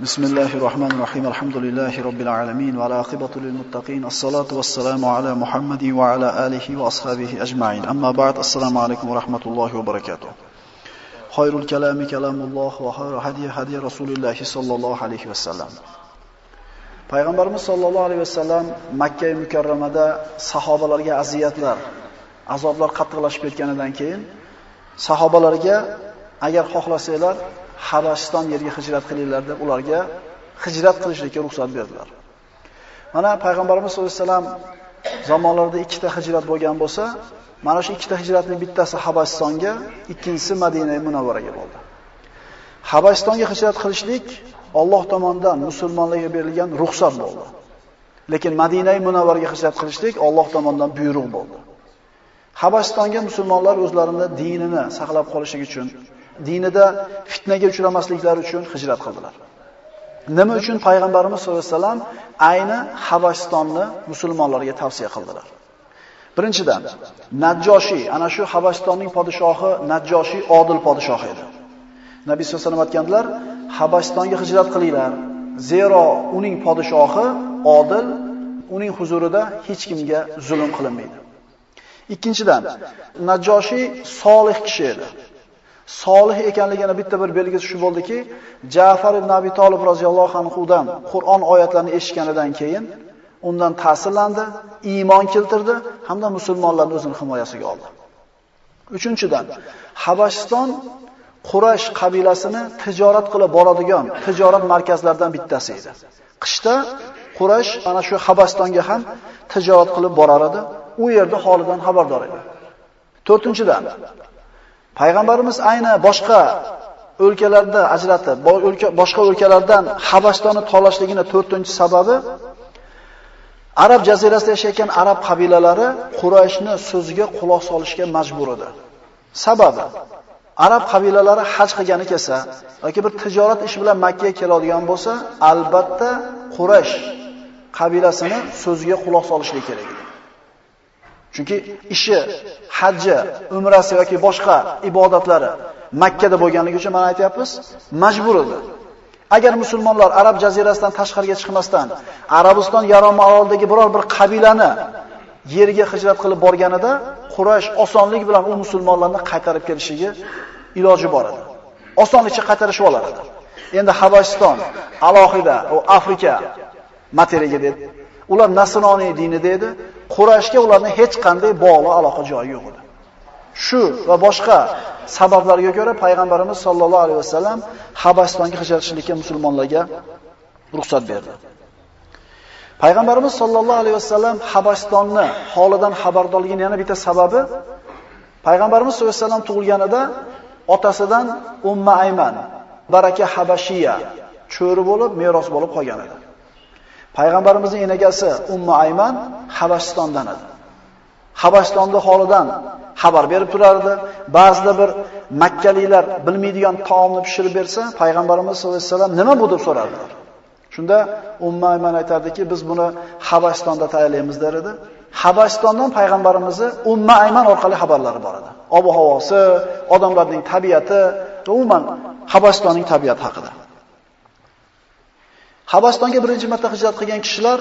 بسم الله الرحمن الرحيم الحمد لله رب العالمين والعاقبة للمتقين الصلاة والسلام على محمد وعلى آله وأصحابه أجمعين أما بعد السلام عليكم ورحمة الله وبركاته خير الكلام كلام الله وخير هدي هدي رسول الله صلى الله عليه وسلم Payg'ambarimiz sollallohu alayhi vasallam Makka mukarramada sahobalarga aziyatlar, azoblar qattiqlashib ketganidan keyin sahobalarga agar xohlasanglar Habashdan yerga hijrat qilinglar deb ularga hijrat qilishlikka ruxsat berdilar. Mana payg'ambarimiz sollallohu alayhi vasallam zamonlarida ikkita hijrat bo'lgan bo'lsa, mana shu ikkita hijratning bittasi Habashistonga, ikkinchisi Madina Munavvaraga bo'ldi. Habashistonga hijrat qilishlik Alloh tomonidan musulmonlarga berilgan ruxsat bo'ldi. Lekin Madina Munavvaraga hijrat qilishlik Alloh tomonidan buyruq bo'ldi. Habashistonga musulmonlar o'zlarini dinini saqlab qolishligi uchun dinida fitnaga uchramasliklari uchun hijrat qildilar. Nima uchun payg'ambarimiz sollallohu alayhi vasallam ayni Habashistonni musulmonlarga tavsiya qildilar? Birinchidan, Najjoshi, ana shu Habashistonning podshohi Najjoshi odil podshoh edi. Nabiy sollallohu alayhi vasallam aytganlar, Habashistonga hijrat qilinglar, zero uning podshohi odil, uning huzurida hech kimga zulm qilinmaydi. Ikkinchidan, Najjoshi solih kishi edi. Solih ekanligini bitta bir belgisi shu bo'ldiki, Ja'far ibn Abi Talib roziyallohu anhudan Qur'on oyatlarini eshitganidan keyin undan ta'sirlandi, iymon keltirdi hamda musulmonlarni o'zining himoyasiga oldi. Uchinchidan, Habashiston Quraysh qabilasini tijorat qilib boradigan tijorat markazlaridan bittasi edi. Qishda Quraysh ana shu Habashistonga ham tijorat qilib borar edi. U yerda holidan xabardor edi. 4-to'rtinchidan Payg'ambarimiz ayni boshqa o'lkalarda ajratib, boshqa o'lkalardan Habashtonni tolashligini 4-sababi Arab jazirasida yashayotgan arab qabilalari Qurayshni so'ziga quloq solishga majbur edi. Sababi arab qabilalari haj qilgani kelsa yoki bir tijorat ish bilan Makka ga keladigan bo'lsa, albatta Quraysh qabilasini so'ziga quloq solishlik kerak edi. Chunki ishi, hajji, umrasi yoki boshqa ibodatlari Makka da bo'lganligi uchun mana aytyapmiz, majbur edi. Agar musulmonlar Arab jazirasidan tashqariga chiqmasdan Arabiston yarim oroldagi biror bir qabilani yerga hijrat qilib borganida Quraysh osonlik bilan u musulmonlarni qaytarib kelishiga iloji bor edi. Osonlikcha qaytarishib olar edi. Endi Habashiston alohida u Afrika materiyaga dedi. Ular nasroniy dinida edi. Qurashga ularning hech qanday bog'liq aloqa joyi yo'q edi. Shu va boshqa sabablarga ko'ra payg'ambarimiz sollallohu alayhi vasallam Habasistonga hijrat qilishlikka musulmonlarga ruxsat berdi. Payg'ambarimiz sollallohu alayhi vasallam Habasistonni holidan xabardorligining yana bitta sababi payg'ambarimiz sollallohu alayhi vasallam tug'ilganida otasidan Umma Ayman baraka habashiya cho'ri bo'lib meros bo'lib qolgan edi. Payg'ambarimizning enagasi Ummu Ayman Habashistondan edi. Habashistonda holidan xabar berib turardi. Ba'zida bir makkaliklar bilmaydigan taomni pishirib bersa, payg'ambarimiz sollallohu alayhi vasallam nima bu deb so'rardilar. Shunda Ummu Ayman aytardiki, biz buni Habashistonda tayyorlaymiz der edi. Habashistondan payg'ambarimizni Ummu Ayman orqali xabarlari bor edi. Ob-havosi, odamlarning tabiati, umuman Habashistonning tabiati haqida. Habastonga birinchi marta hijrat qilgan kishilar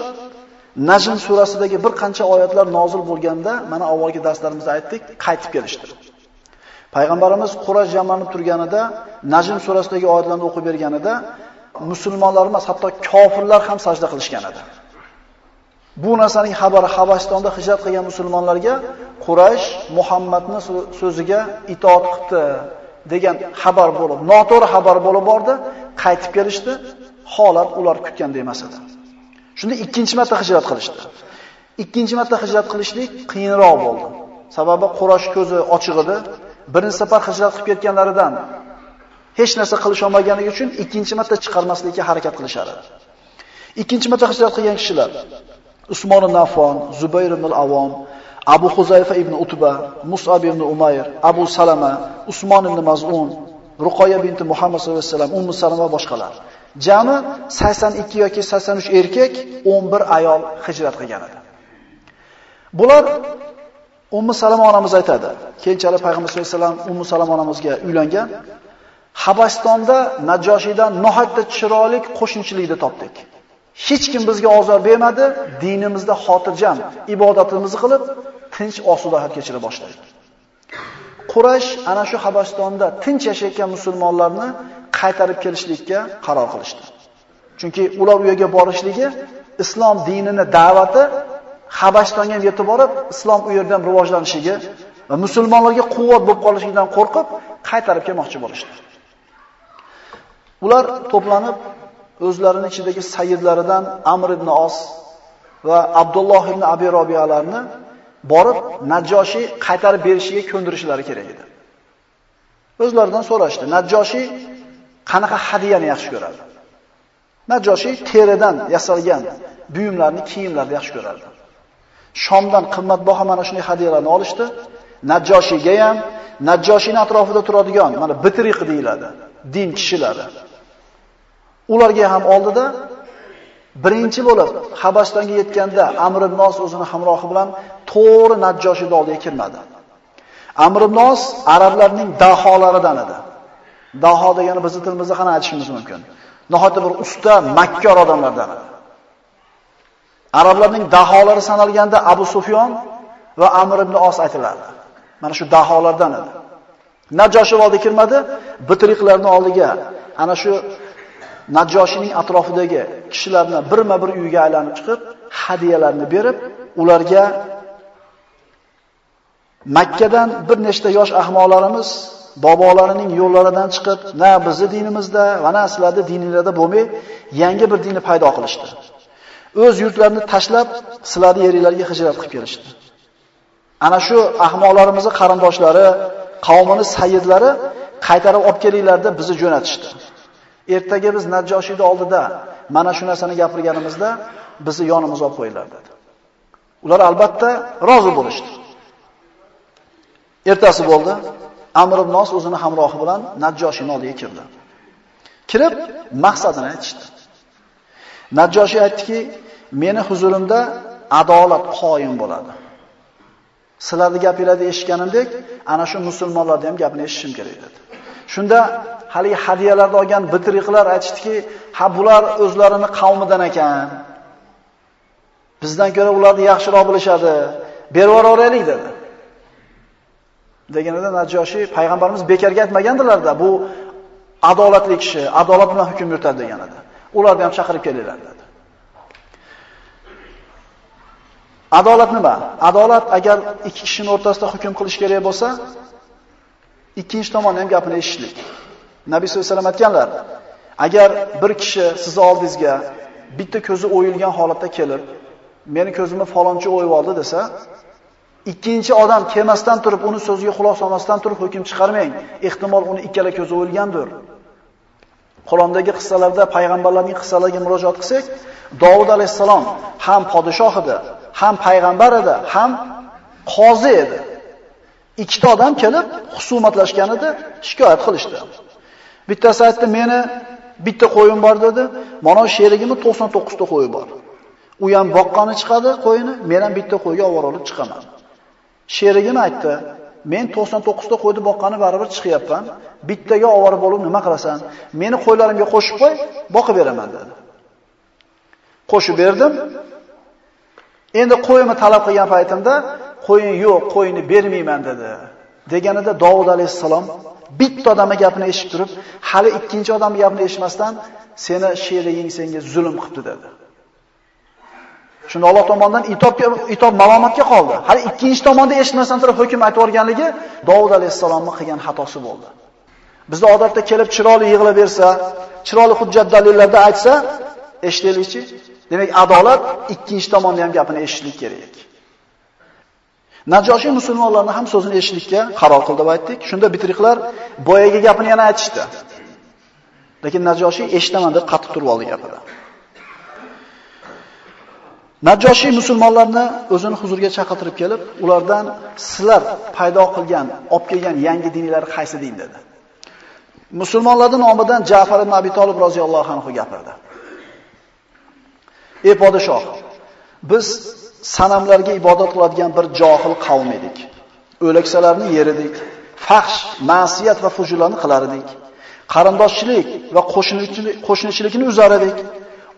Najm surasidagi bir qancha oyatlar nozil bo'lganda, mana avvalgi darslarimizda aytdik, qaytib kelishdi. Payg'ambarimiz Quraysh jamlanib turganida, Najm surasidagi oyatlarni o'qib berganida, musulmonlar emas, hatto kofirlar ham sajda qilishgan edi. Bu narsaning xabari Habastonda hijrat qilgan musulmonlarga Quraysh Muhammadning so'ziga itoat qildi degan xabar bo'lib, noto'g'ri xabar bo'lib bordi, qaytib kelishdi. Holat ular kutgandek emas edi. Shunda ikkinchi marta hijrat qilishdi. Ikkinchi marta hijrat qilishlik qiyinroq bo'ldi. Sababi Quraysh ko'zi ochiq edi. Birinchi safar hijrat qilib ketganlaridan hech narsa qilish olmaganligi uchun ikkinchi marta chiqarmaslikka harakat qilishar edi. Ikkinchi marta hijrat qilgan kishilar Usmon ibn Affon, Zubayr ibn al-Avom, Abu Huzayfa ibn Utba, Mus'ab ibn Umayr, Abu Salama, Usmon ibn Maz'un, Ruqoya binti Muhammad sallallohu alayhi vasallam, Ummu Salama boshqalar. Jami 82 yoki 83 erkak, 11 ayol hijrat qilgan edi. Bular Ummu Salama onamiz aytadi. Keyinchalik payg'ambar sollallohu alayhi vasallam Ummu Salama onamizga uylangan. Habastonda Najoshiydan nihoyatda chiroyli qo'shnichilikni topdik. Hech kim bizga ozor bermadi, dinimizda xotirjam ibodatimizni qilib, tinch osuda hayot kechira boshladik. Quraysh ana shu Habastonda tinch yashayotgan musulmonlarni qaytarib kelishlikka qaror qilishdi. Chunki ular u yerga borishligi islom dinini da'vati Habashtonga yetib borib, islom u yerda rivojlanishiga va musulmonlarga quvvat bo'lib qolishidan qo'rqib qaytarib kelmoqchi bo'lishdi. Ular to'planib o'zlarining ichidagi sayyidlaridan Amr ibn Os va Abdulloh ibn Abi Robiyalarni borib Najjoshi qaytarib berishiga ko'ndirishlari kerak edi. O'zlaridan so'rashdi. Najjoshi qanaqa hadiyani yaxshi ko'radi? Najjoshi teridan yasalgan buyumlarni, kiyimlarni yaxshi ko'rardi. Shomdan qimmatbaho mana shunday hadiyalarni olishdi. Najoshiyga ham, Najjoshining atrofida turadigan, mana bitriq deyiladi, din kishilari. Ularga ham oldida birinchi bo'lib Habastonga yetganda Amr ibn Nos o'zini hamrohi bilan to'g'ri Najjoshiyning oldiga kirmadi. Amr ibn Nos arablarning daholaridan edi. Daho degani bizning tilimizda qana aytishimiz mumkin. Nihoyatda bir usta, makkor odamlardan. Arablarning daholari sanalganda Abu Sufyon va Amr ibn Os aytilardi. Mana shu daholardan edi. Najoshi oldiga kirmadi, bitriqlarning oldiga ana shu Najoshining atrofidagi kishilarni birma-bir uyiga aylanib chiqib, hadiyalarni berib, ularga Makkadan bir nechta yosh ahmoqlarimiz bobolarining yo'llaridan chiqib, na bizni dinimizda va na sizlarning diningizda bo'lmay, yangi bir dinni paydo qilishdi. O'z yurtlarini tashlab, sizlarning yeringlarga hijrat qilib kelishdi. Ana shu ahmoqlarimizning qarindoshlari, qavmini sayyidlari qaytarib olib kelinglar deb bizni jo'natishdi. Ertaga biz Najjoshiyning oldida mana shu narsani gapirganimizda bizni yonimizga olib qo'yinglar dedi. Ular albatta rozi bo'lishdi. Ertasi bo'ldi. Amr ibn Nos o'zini hamrohi bilan Najjoshiyning oldiga kirdi. Kirib maqsadini aytishdi. Najjoshi aytdiki, meni huzurimda adolat qoyim bo'ladi. Sizlarning gapingizni eshitganimdek, ana shu musulmonlarning ham gapini eshitishim kerak dedi. Shunda hali hadiyalarni olgan bitriqlar aytishdiki, "Ha bular o'zlarini qavmidan ekan. Bizdan ko'ra ularni yaxshiroq bilishadi. Berib yuboraylik" dedi. Deganida Najoshiy payg'ambarimiz bekarga aytmagandilarda, bu adolatli kishi, adolat bilan hukm yuritadi deganida. Ularni ham chaqirib kelinglar dedi. Adolat nima? Adolat agar ikki kishining o'rtasida hukm qilish kerak bo'lsa, ikkinchi tomonning ham gapini eshitishlik. Nabiy sollallohu alayhi vasallam aytganlar, agar bir kishi sizni oldingizga bitta ko'zi o'yilgan holatda kelib, meni ko'zimni falonchi o'yib oldi desa, ikkinchi odam kelmasdan turib, uni so'ziga quloq solmasdan turib hukm chiqarmang. Ehtimol uni ikkala ko'zi o'lgandir. Qur'ondagi qissalarda payg'ambarlarning qissalariga murojaat qilsak, Davud alayhisalom ham podshoh edi, ham payg'ambar edi, ham qozi edi. Ikkita odam kelib husumatlashgan edi, shikoyat qilishdi. Bittasi aytdi, "Meni bitta qo'yim bor" dedi. Mana sherigimni 99 ta qo'yi bor. U ham boqqani chiqadi qo'yini, men ham bitta qo'yga olib chiqaman. Sherigim aytdi, men 99 ta qo'yni boqqani baribir chiqyapman. Bittaga ovora bo'lib nima qilasan? Meni qo'ylarimga qo'shib qo'y, boqib beraman dedi. Qo'shib berdim. Endi qo'yimni talab qilgan paytimda, qo'yin yo'q, qo'yni bermayman dedi. Deganida Davud alayhissalom bitta odamning gapini eshitib turib, hali ikkinchi odamning gapini eshitmasdan seni sheriging senga zulm qilibdi dedi. Shunda Alloh tomonidan itobga itob malomatga qoldi. Hali ikkinchi tomonda eshitmasdan turib hukm aytib o'rganligi Davud alayhisalomning qilgan xatosi bo'ldi. Bizda odatda kelib chiroyli yig'ilib bersa, chiroyli hujjat dalillarda aytsa, eshitilishi, Demak, adolat ikkinchi tomonni ham gapini eshitishlik kerak. Najoshiy musulmonlarni ham so'zini eshitishga qaror qildi deb aytdik. Shunda bitriqlar boyaga gapini yana aytishdi. Lekin Najoshiy eshitaman deb qattiq turib oldi gapida. Najoshi musulmonlarni o'zini huzuriga chaqirtirib kelib, ulardan sizlar paydo qilgan, olib kelgan yangi dinlar qaysi din dedi. Musulmonlarning nomidan Ja'far ibn Abi Talib roziyallohu anhu gapirdi. Ey podshoh, biz sanamlarga ibodat qiladigan bir johil qavm edik. O'laksalarni yer edik, fahsh, ma'siyat va fujurlarni qilar edik. qarindoshchilik va qo'shnichilikni uzar edik.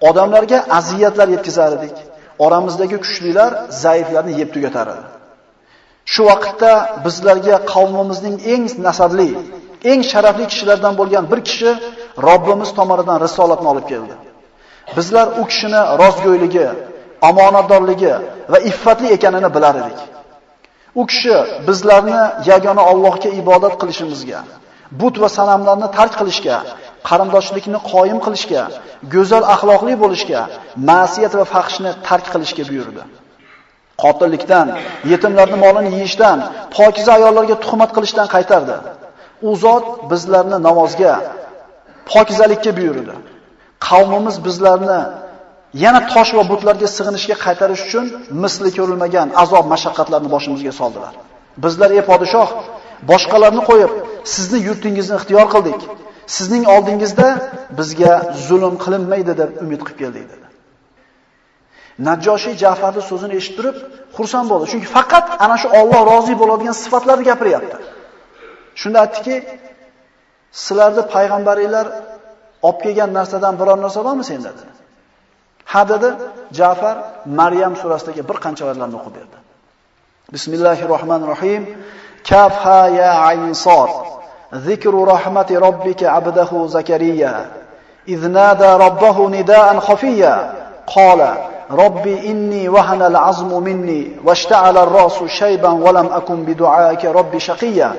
Odamlarga aziyatlar yetkazar edik. Oramizdagi kuchlilar zaiflarni yeb tugatar edi. Shu vaqtda bizlarga qavmimizning eng nasabli, eng sharafli kishilardan bo'lgan bir kishi Robbimiz tomonidan risolatni olib keldi. Bizlar u kishini rozgo'yligi, omonatdorligi va iffatli ekanini bilar edik. U kishi bizlarni yagona Allohga ibodat qilishimizga, but va sanamlarni tark qilishga, qarindoshlikni qoyim qilishga, go'zal axloqli bo'lishga, ma'siyat va fahshni tark qilishga buyurdi. Qotillikdan, yetimlarning molini yeyishdan, pokiza ayollarga tuhmat qilishdan qaytardi. U zot bizlarni namozga, pokizalikka buyurdi. Qavmimiz bizlarni yana tosh va butlarga sig'inishga qaytarish uchun misli ko'rilmagan azob mashaqqatlarni boshimizga soldilar. Bizlar ey podshoh, boshqalarni qo'yib, sizni yurtingizni ixtiyor qildik. Sizning oldingizda bizga zulm qilinmaydi deb umid qilib keldik dedi. Najjoshi Ja'farning so'zini eshitib turib, xursand bo'ldi. Chunki faqat ana shu Alloh rozi bo'ladigan sifatlarni gapiryapti. Shunda aytdiki, sizlarni payg'ambaringlar olib kelgan narsadan biror narsa bormi senda dedi. Ha dedi, Ja'far Maryam surasidagi bir qancha oyatlarni o'qib berdi. Bismillahirrohmanirrohim. Kaf ha ya ayn sor. Zikru rahmati robbika abdahu Zakariya. إذ نادى ربه نداء خفيا. قال ربي إني وهن العظم مني واشتعل الرأس شيبا ولم أكن بدعائك ربي شقيا.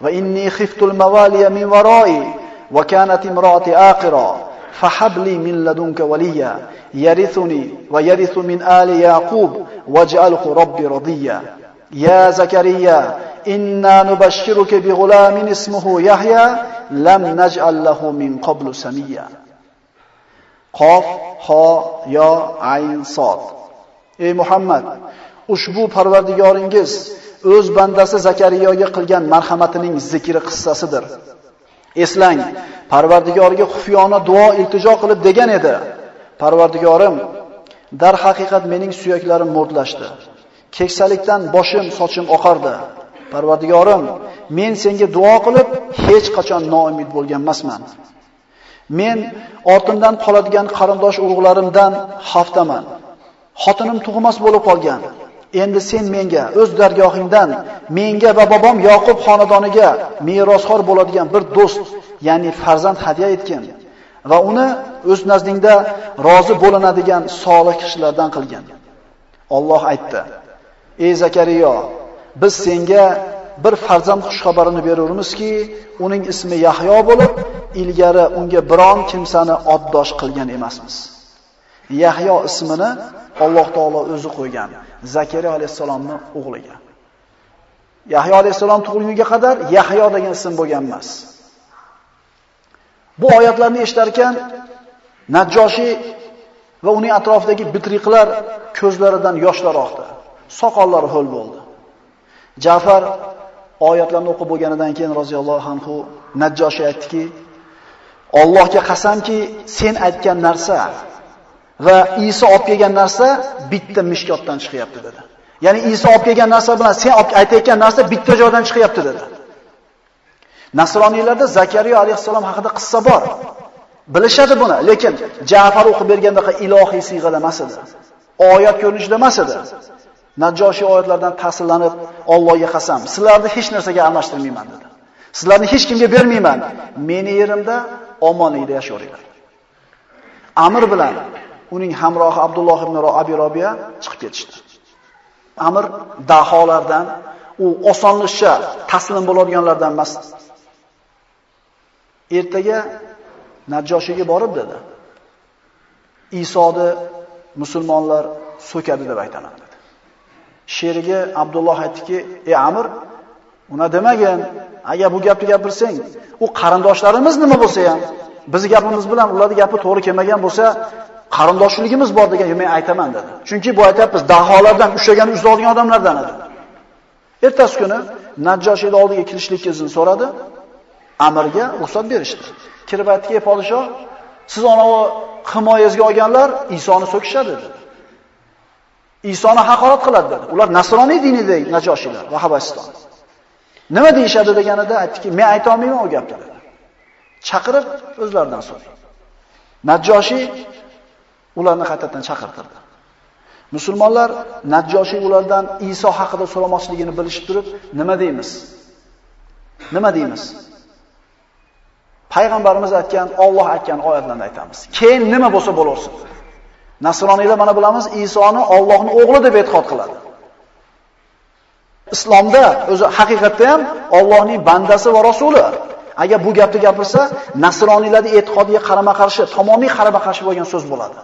وإني خفت الموالي من ورائي وكانت امرأتي آقرا. فحب لي من لدنك وليا. يرثني ويرث من آل يعقوب واجعله ربي رضيا. يا زكريا inna nubashshiruka bi gulamin ismihi Yahya lam naj'al lahu min qablu samiyya. Qof, ho, yo, ayn, sod. Ey Muhammad, ushbu Parvardigoringiz o'z bandasi Zakariyoga qilgan marhamatining zikri qissasidir. Eslang, Parvardigorga xufiyona duo iltijo qilib degan edi. Parvardigorim, dar haqiqat mening suyaklarim mo'rtlashdi. Keksalikdan boshim, sochim oqardi. Parvardigorim, men senga duo qilib hech qachon noumid bo'lgan emasman. Men ortimdan qoladigan qarindosh urug'larimdan xaftaman. Xotinim tug'mas bo'lib qolgan. Endi sen menga o'z dargohingdan menga va bobom Yoqub xonadoniga merosxo'r bo'ladigan bir do'st, ya'ni farzand hadya etgin va uni o'z nazdingda rozi bo'linadigan solih kishilardan qilgin. Alloh aytdi: "Ey Zakariyo, biz senga bir farzand xushxabarini beravermizki, uning ismi Yahyo bo'lib, ilgari unga biron kimsani oddosh qilgan emasmiz." Yahyo ismini Alloh taolo o'zi qo'ygan. Zakariya alayhisalomning o'g'liga. Yahyo alayhisalom tug'ilguniga qadar Yahyo degan ism bo'lgan emas. Bu oyatlarni eshitar ekan Najjoshi va uning atrofidagi bitriqlar ko'zlaridan yoshlar oqdi. Soqollari ho'l bo'ldi. Ja'far oyatlarni o'qib bo'lganidan keyin roziyallohu anhu Najjoshi aytdiki, Allohga qasamki, sen aytgan narsa va Iso olib kelgan narsa bitta mishkotdan chiqyapti dedi. Ya'ni Iso olib kelgan narsa bilan sen aytayotgan narsa bitta joydan chiqyapti dedi. Nasroniylarda Zakariya alayhissalom haqida qissa bor. Bilishadi buni, lekin Ja'far o'qib bergandaqa ilohiy siyg'ada emas edi. Oyat ko'rinishida emas edi. Najoshiy oyatlardan ta'sirlanib, Allohga qasam, sizlarni hech narsaga almashtirmayman dedi. Sizlarni hech kimga bermayman. Meni yerimda omonlikda yashayveringlar. Amr bilan uning hamrohi Abdulloh ibn Abi Robiya chiqib ketishdi. Amr daholardan, u osonlikcha taslim bo'ladiganlardan emas. Ertaga Najjoshiga borib dedi. Isoni musulmonlar so'kadi deb aytaman dedi. Sheriga Abdulloh aytdiki, "Ey Amr, una demagin, agar bu gapni gapirsang, u qarindoshlarimiz nima bo'lsa ham, biz gapimiz bilan ularning gapi to'g'ri kelmagan bo'lsa, qarindoshligimiz bor degan men aytaman dedi. Chunki bu aytayapmiz, daholardan ushlagan uzadigan odamlardan edi. Ertasi kuni Najjoshiyning oldiga kirishlikka izn so'radi. Amirga ruxsat berishdi. Kirib aytdiki, podshoh, siz anavi himoyangizga olganlar Isoni so'kishadi dedi. Isoni haqorat qiladi dedi. Ular nasroniy dinidagi Najoshilar va Habasiston. Nima deyishadi deganida aytdiki, men ayta olmayman u gapni dedi. Chaqirib o'zlaridan so'rang. Najjoshi ularni qaytadan chaqirtirdi. Musulmonlar Najjoshi ulardan Iso haqida so'ramoqchiligini bilishib turib, nima deymiz? Nima deymiz? Payg'ambarimiz aytgan, Alloh aytgan oyatlarni aytamiz. Keyin nima bo'lsa bo'laversin. Nasroniylar mana bilamiz, Isoni Allohning o'g'li deb e'tiqod qiladi. Islomda o'zi haqiqatda ham Allohning bandasi va rasuli. Agar bu gapni gapirsa, nasroniylarning e'tiqodiga qarama-qarshi, tamomiy qarama-qarshi bo'lgan so'z bo'ladi.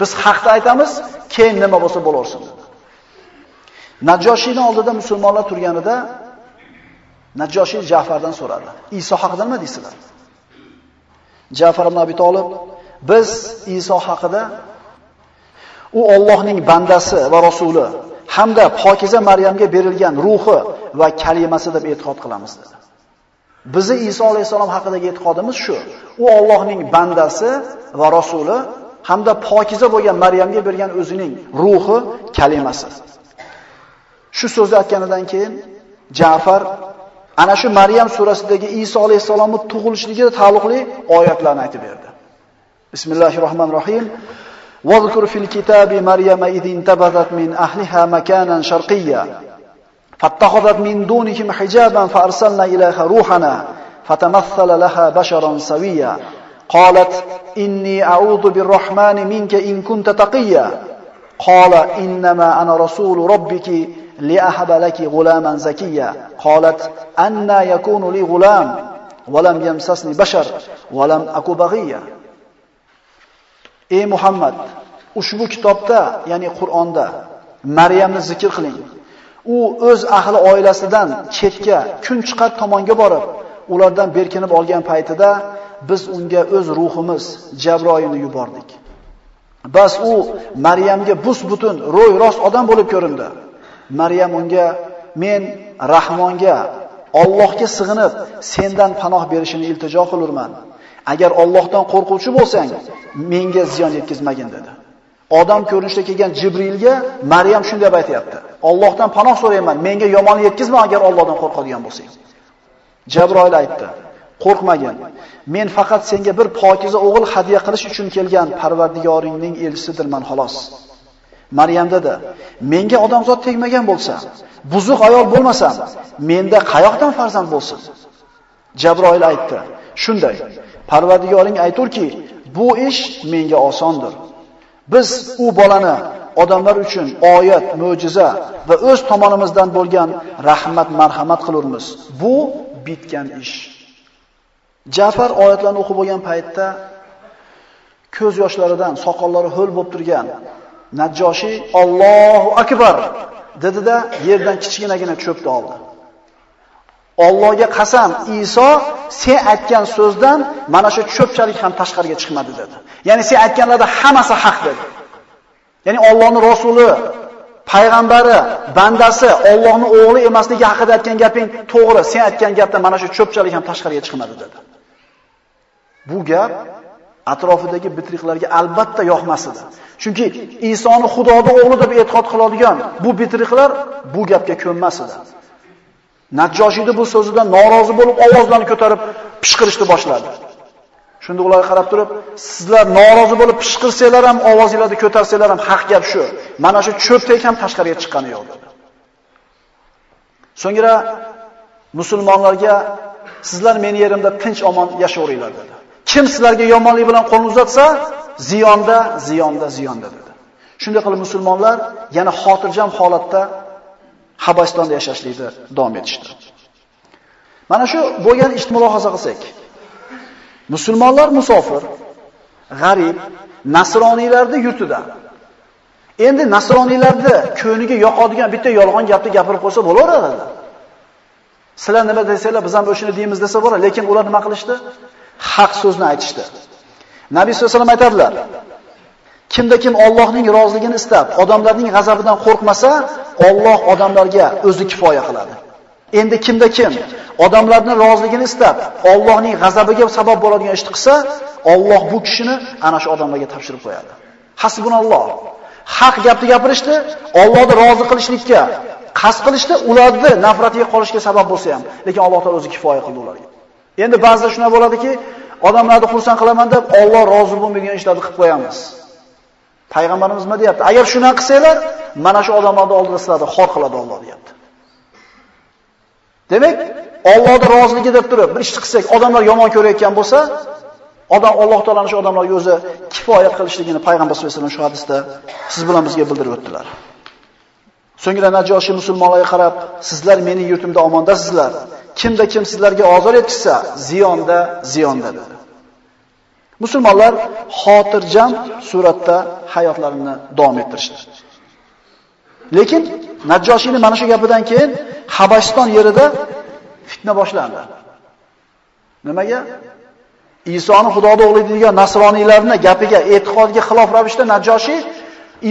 Biz haqda aytamiz, keyin nima bo'lsa bo'laversin. Najjoshiyning oldida musulmonlar turganida Najjoshiy Ja'fardan so'radi. Iso haqida nima deysizlar? Ja'far ibn Abi Talib biz Iso haqida u Allohning bandasi va rasuli hamda pokiza Maryamga berilgan ruhi va kalimasi deb e'tiqod qilamiz dedi. Bizi Iso alayhisalom haqidagi e'tiqodimiz shu. U Allohning bandasi va rasuli hamda pokiza bo'lgan Maryamga bergan o'zining ruhi, kalimasi. Shu so'zni aytganidan keyin Ja'far ana shu Maryam surasidagi Iso alayhisalomning tug'ilishligiga taalluqli oyatlarni aytib berdi. Bismillahirrohmanirrohim. واذكر في الكتاب مريم إذ انتبذت من أهلها مكانا شرقيا. فاتخذت من دونهم حجابا فأرسلنا إليها روحنا فتمثل لها بشرا سويا. قالت إني أعوذ بالرحمن منك إن كنت تقيا. قال إنما أنا رسول ربك لأحب لك غلاما زكيا. قالت أنا يكون لي غلام ولم يمسسني بشر ولم أكو بغيا. Ey Muhammad, ushbu kitobda, ya'ni Qur'onda Maryamni zikr qiling. U o'z ahli oilasidan chetga, kun chiqar tomonga borib, ulardan berkinib olgan paytida biz unga o'z ruhimiz Jabroilni yubordik. Bas u Maryamga bus butun ro'y rost odam bo'lib ko'rindi. Maryam unga men Rahmonga, Allohga sig'inib, sendan panoh berishini iltijo qilurman. Agar Allohdan qo'rquvchi bo'lsang, menga ziyon yetkazmagin dedi. Odam ko'rinishda kelgan Jibrilga Maryam shunday deb aytayapti. Allohdan panoh so'rayman, menga yomonlik yetkazma agar Allohdan qo'rqadigan bo'lsang. Jabroil aytdi: Qo'rqmagin. Men faqat senga bir pokiza o'g'il hadya qilish uchun kelgan Parvardigoringning elchisidirman xolos. Maryam dedi: Menga odamzod tegmagan bo'lsa, buzuq ayol bo'lmasam, menda qayoqdan farzand bo'lsin? Jabroil aytdi: Shunday. Parvardigoring ayturki, bu ish menga osondir. Biz u bolani odamlar uchun oyat, mo'jiza va o'z tomonimizdan bo'lgan rahmat, marhamat qilurmiz. Bu bitgan ish. Jafar oyatlarni o'qib bo'lgan paytda ko'z yoshlaridan soqollari ho'l bo'lib turgan Najjoshi Allohu akbar dedida yerdan kichkinagina cho'pni oldi. Allohga qasam, Iso sen aytgan so'zdan mana shu cho'pchalik ham tashqariga chiqmadi dedi. Ya'ni sen aytganlarda hammasi haq dedi. Ya'ni Allohning rasuli, payg'ambari, bandasi, Allohning o'g'li emasligi haqida aytgan gaping to'g'ri. Sen aytgan gapdan mana shu cho'pchalik ham tashqariga chiqmadi dedi. Bu gap atrofidagi bitriqlarga albatta yoqmas edi. Chunki Isoni Xudoning o'g'li deb e'tiqod qiladigan bu bitriqlar bu gapga ko'nmas edi. Najjoshiyda bu so'zidan norozi bo'lib ovozlarini ko'tarib pishqirishni boshladi. Shunda ular qarab turib, sizlar norozi bo'lib pishqirsanglar ham, ovozinglarni ko'tarsanglar ham haq gap shu. Mana shu cho'pdek ham tashqariga chiqqani yo'q dedi. So'ngra musulmonlarga sizlar meni yerimda tinch omon yashayveringlar dedi. Kim sizlarga yomonlik bilan qo'l uzatsa, ziyonda, ziyonda, ziyonda dedi. Shunday qilib musulmonlar yana xotirjam holatda Habastonda yashashlikda davom etishdi. Mana shu bo'lgan ishni mulohaza qilsak, musulmonlar musofir, g'arib, nasroniylarning yurtida. Endi nasroniylarni ko'niga yoqadigan bitta yolg'on gapni gapirib qo'ysa bo'laveradi. Sizlar nima desanglar, biz ham o'shini deymiz desa bo'ladi, lekin ular nima qilishdi? Haq so'zni aytishdi. Nabiy sollallohu alayhi vasallam aytadilar: Kimda kim Allohning roziligini istab, odamlarning g'azabidan qo'rqmasa, Alloh odamlarga o'zi kifoya qiladi. Endi kimda kim odamlarning roziligini istab, Allohning g'azabiga sabab bo'ladigan ishni qilsa, Alloh bu kishini ana shu odamlarga topshirib qo'yadi. Hasbunalloh. Haq gapni gapirishdi, Allohni rozi qilishlikka qasd qilishdi, ularni nafratiga qolishga sabab bo'lsa ham, lekin Alloh taolo o'zi kifoya qildi ularga. Endi ba'zida shuna bo'ladiki, odamlarni xursand qilaman deb Alloh rozi bo'lmagan ishlarni qilib qo'yamiz. Payg'ambarimiz nima deyapti? Agar shuna qilsanglar, mana shu odamlarni oldida sizlarni xor qiladi Alloh deyapti. Demak, Allohning roziligi deb turib bir ishni qilsak, odamlar yomon ko'rayotgan bo'lsa, odam Alloh taolaning shu odamlarga o'zi kifoya qilishligini payg'ambar sollallohu alayhi vasallam shu hadisda siz bilan bizga bildirib o'tdilar. So'ngra Najoshi musulmonlarga qarab, sizlar mening yurtimda omondasizlar. Kimda kim sizlarga ozor yetkazsa, ziyonda, ziyonda dedi. Musulmonlar xotirjam suratda hayotlarini davom ettirishdi. Lekin Najjoshiyning mana shu gapidan keyin Habashiston yerida fitna boshlandi. Nimaga? Isoni Xudoning o'g'li degan nasroniylarning gapiga, e'tiqodga xilof ravishda Najjoshiy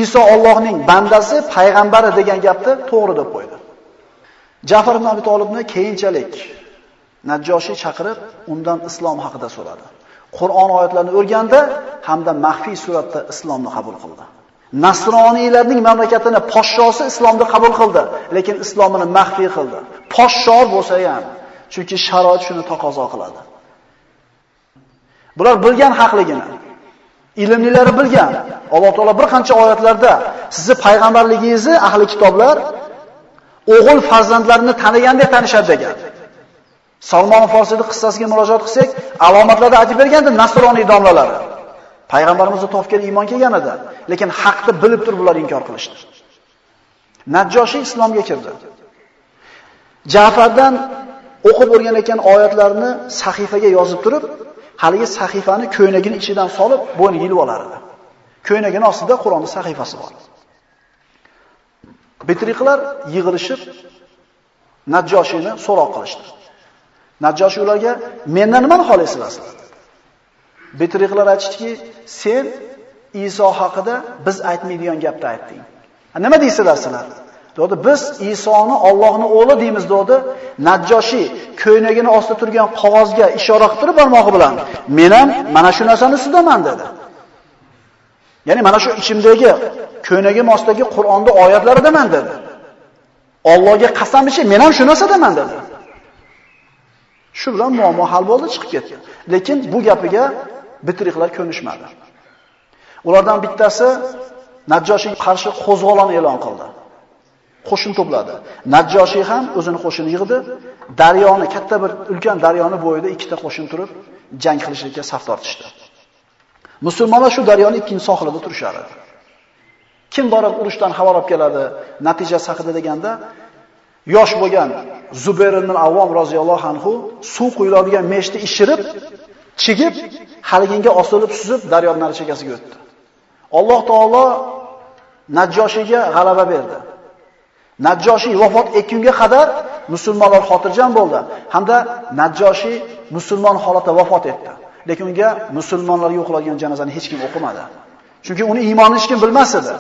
Iso Allohning bandasi, payg'ambari degan gapni to'g'ri deb qo'ydi. Ja'far ibn Abi Talibni keyinchalik Najjoshi chaqirib, undan islom haqida so'radi. Qur'on oyatlarini o'rgandi hamda maxfiy suratda islomni qabul qildi. Nasroniylarning mamlakatini poshshosi islomni qabul qildi, lekin islomini maxfiy qildi. Poshsho bo'lsa ham, chunki sharoit shuni taqozo qiladi. Bular bilgan haqligini, ilmlilari bilgan. Alloh taolo bir qancha oyatlarda sizni payg'ambarligingizni ahli kitoblar o'g'il farzandlarini tanigandek tanishadi degan. Salmon Forsiyning qissasiga murojaat qilsak, alomatlarda aytib berganda nasroniy domlalari. Payg'ambarimizni topgan iymon kelgan edi, lekin haqni bilib turib ular inkor qilishdi. Najjoshi islomga kirdi. Ja'fardan o'qib o'rganayotgan oyatlarni sahifaga yozib turib, haligi sahifani ko'ynagining ichidan solib, bo'yniga ilib olar edi. Ko'ynagining ostida Qur'onning sahifasi bor. Bitriqlar yig'ilishib Najjoshini so'roq qilishdi. Najjoshi ularga mendan nimani xohlaysizlar? Bitriqlar aytishdiki, sen Iso haqida biz aytmaydigan gapni aytding. Nima deysizlar sizlar? Dedi, biz Isoni Allohning o'g'li deymiz dedi. Najjoshi ko'ynagini ostida turgan qog'ozga ishora qilib barmog'i bilan, "Men ham mana shu narsani ustidaman" dedi. Ya'ni mana shu ichimdagi ko'ynagim ostidagi Qur'onda oyatlaridaman dedi. Allohga qasam ichi, men ham shu narsadaman dedi. Shu bilan muammo hal bo'ldi, chiqib ketdi. Lekin bu gapiga bitiriqlar ko'nishmadi. Ulardan bittasi Najjoshiy qarshi qo'zg'olon e'lon qildi. Qo'shin to'pladi. Najjoshiy ham o'zini qo'shinini yig'di. Daryoni, katta bir ulkan daryoni bo'yida ikkita qo'shin turib, jang qilishlikka saf tortishdi. Musulmonlar shu daryoning ikkinchi sohilida turishardi. Kim borib urushdan xabar olib keladi, natijasi haqida deganda yosh bo'lgan Zubayr ibn Avvom roziyallohu anhu suv quyiladigan meshni ishirib, chigib, haliginga osilib suzib daryoning nari chekasiga o'tdi. Alloh taolo Najjoshiga g'alaba berdi. Najjoshi vafot etgunga qadar musulmonlar xotirjam bo'ldi hamda Najjoshi musulmon holatda vafot etdi. Lekin unga musulmonlarga o'qiladigan janozani hech kim o'qimadi. Chunki uni iymonini hech kim bilmas edi.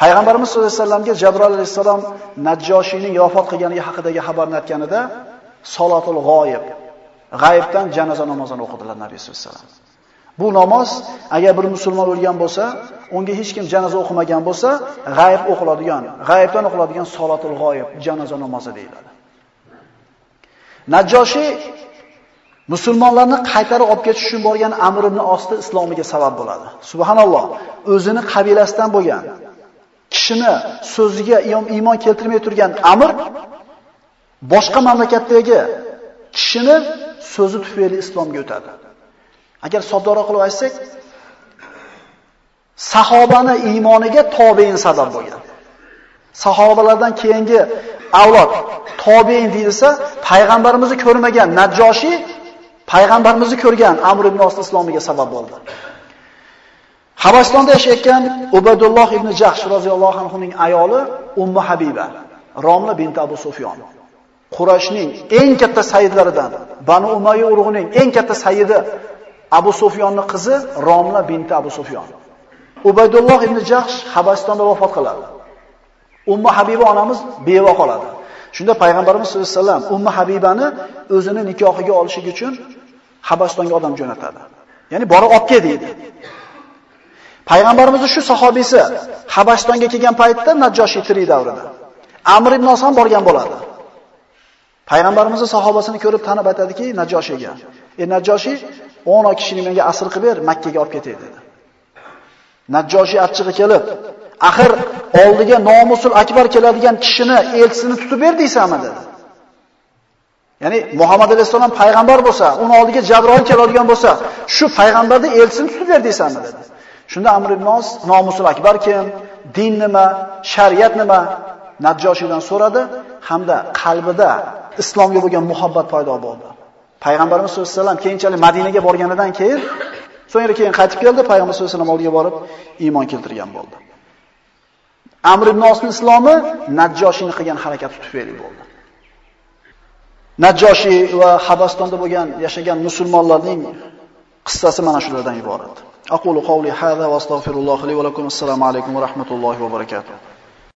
Payg'ambarimiz sollallohu alayhi vasallamga Jabroil alayhisalom Najjoshining vafot qilganligi haqidagi xabarni aytganida solatul g'oyib, g'aybdan janoza namozini o'qidilar Nabiy sollallohu alayhi vasallam. Bu namoz agar bir musulmon o'lgan bo'lsa, unga hech kim janoza o'qimagan bo'lsa, g'ayb o'qiladigan, g'aybdan o'qiladigan solatul g'oyib, janoza namozi deyiladi. Najjoshi musulmonlarni qaytarib olib ketish uchun borgan Amr ibn Osni islomiga sabab bo'ladi. Subhanalloh, o'zini qabilasidan bo'lgan kishini so'ziga iymon keltirmay turgan Amr boshqa mamlakatdagi kishini so'zi tufayli islomga o'tadi. Agar soddaroq qilib aytsak, sahobani iymoniga tobein sabab bo'lgan. Sahobalardan keyingi avlod tobein deyilsa, payg'ambarimizni ko'rmagan Najjoshi payg'ambarimizni ko'rgan Amr ibn Os islomiga sabab bo'ldi. Habastonda yashayotgan Ubadulloh ibn Jahsh roziyallohu anhu ning ayoli Ummu Habiba, Romla bint Abu Sufyon. Qurayshning eng katta sayyidlaridan, Banu Umayya urug'ining eng katta sayyidi Abu Sufyonning qizi Romla bint Abu Sufyon. Ubaydulloh ibn Jahsh Habastonda vafot qiladi. Ummu Habiba onamiz beva qoladi. Shunda payg'ambarimiz sollallohu alayhi vasallam Ummu Habibani o'zini nikohiga olishi uchun Habastonga odam jo'natadi. Ya'ni borib olib kel deydi. Payg'ambarimizni shu sahobisi Habashtonga kelgan paytda Najjoshi tirik davrida. Amr ibn Os borgan bo'ladi. Payg'ambarimizni sahobasini ko'rib tanib aytadiki Najjoshiga: "Ey Najjoshi, 10 kishini menga asr qilib ber, Makka ga olib ketay dedi. Najjoshi achchig'i kelib, axir oldiga nomusul akbar keladigan kishini elchisini tutib ber deysanmi dedi. Ya'ni Muhammad alayhisolam payg'ambar bo'lsa, uni oldiga Jabroil keladigan bo'lsa, shu payg'ambarni elchisini tutib ber deysanmi dedi. Shunda Amr ibn Nos nomusul akbar kim, din nima, shariat nima Najjoshidan so'radi hamda qalbida islomga bo'lgan muhabbat paydo bo'ldi. Payg'ambarimiz sollallohu alayhi vasallam keyinchalik Madinaga borganidan keyin so'ngra keyin qaytib keldi, payg'ambar sollallohu alayhi vasallam oldiga borib iymon keltirgan bo'ldi. Amr ibn Osning islomi Najjoshini qilgan harakati tufayli bo'ldi. Najjoshi va Habastonda bo'lgan yashagan musulmonlarning qissasi mana shulardan iborat. Aqulu qawli hadha va astagfirulloh li va lakum assalomu alaykum va rahmatullohi va barakatuh.